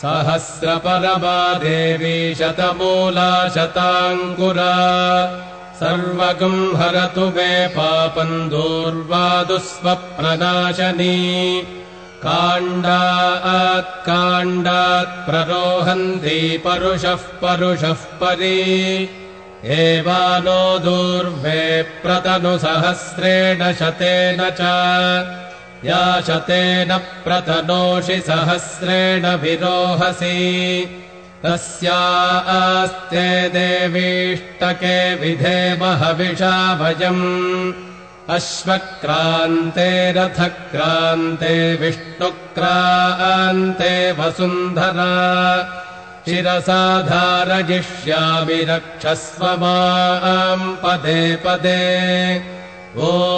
सहस्रपरमा देवी शतमूला शताङ्कुरा सर्वगम् हरतु मे पापम् दूर्वादुस्वप्रनाशनी काण्डात्काण्डात् प्ररोहन्ति परुषः परुषः परी। एवानो दूर्वे प्रतनुसहस्रेण शतेन च या शतेन प्रतनोषि सहस्रेण विरोहसि। तस्या आस्ते देवीष्टके विधेमहविषा भजम्। अश्वक्रान्ते रथक्रान्ते विष्णुक्रान्ते वसुन्धरा। शिरसाधारयिष्यामि रक्षस्व माम् पदे पदे। शान्तिः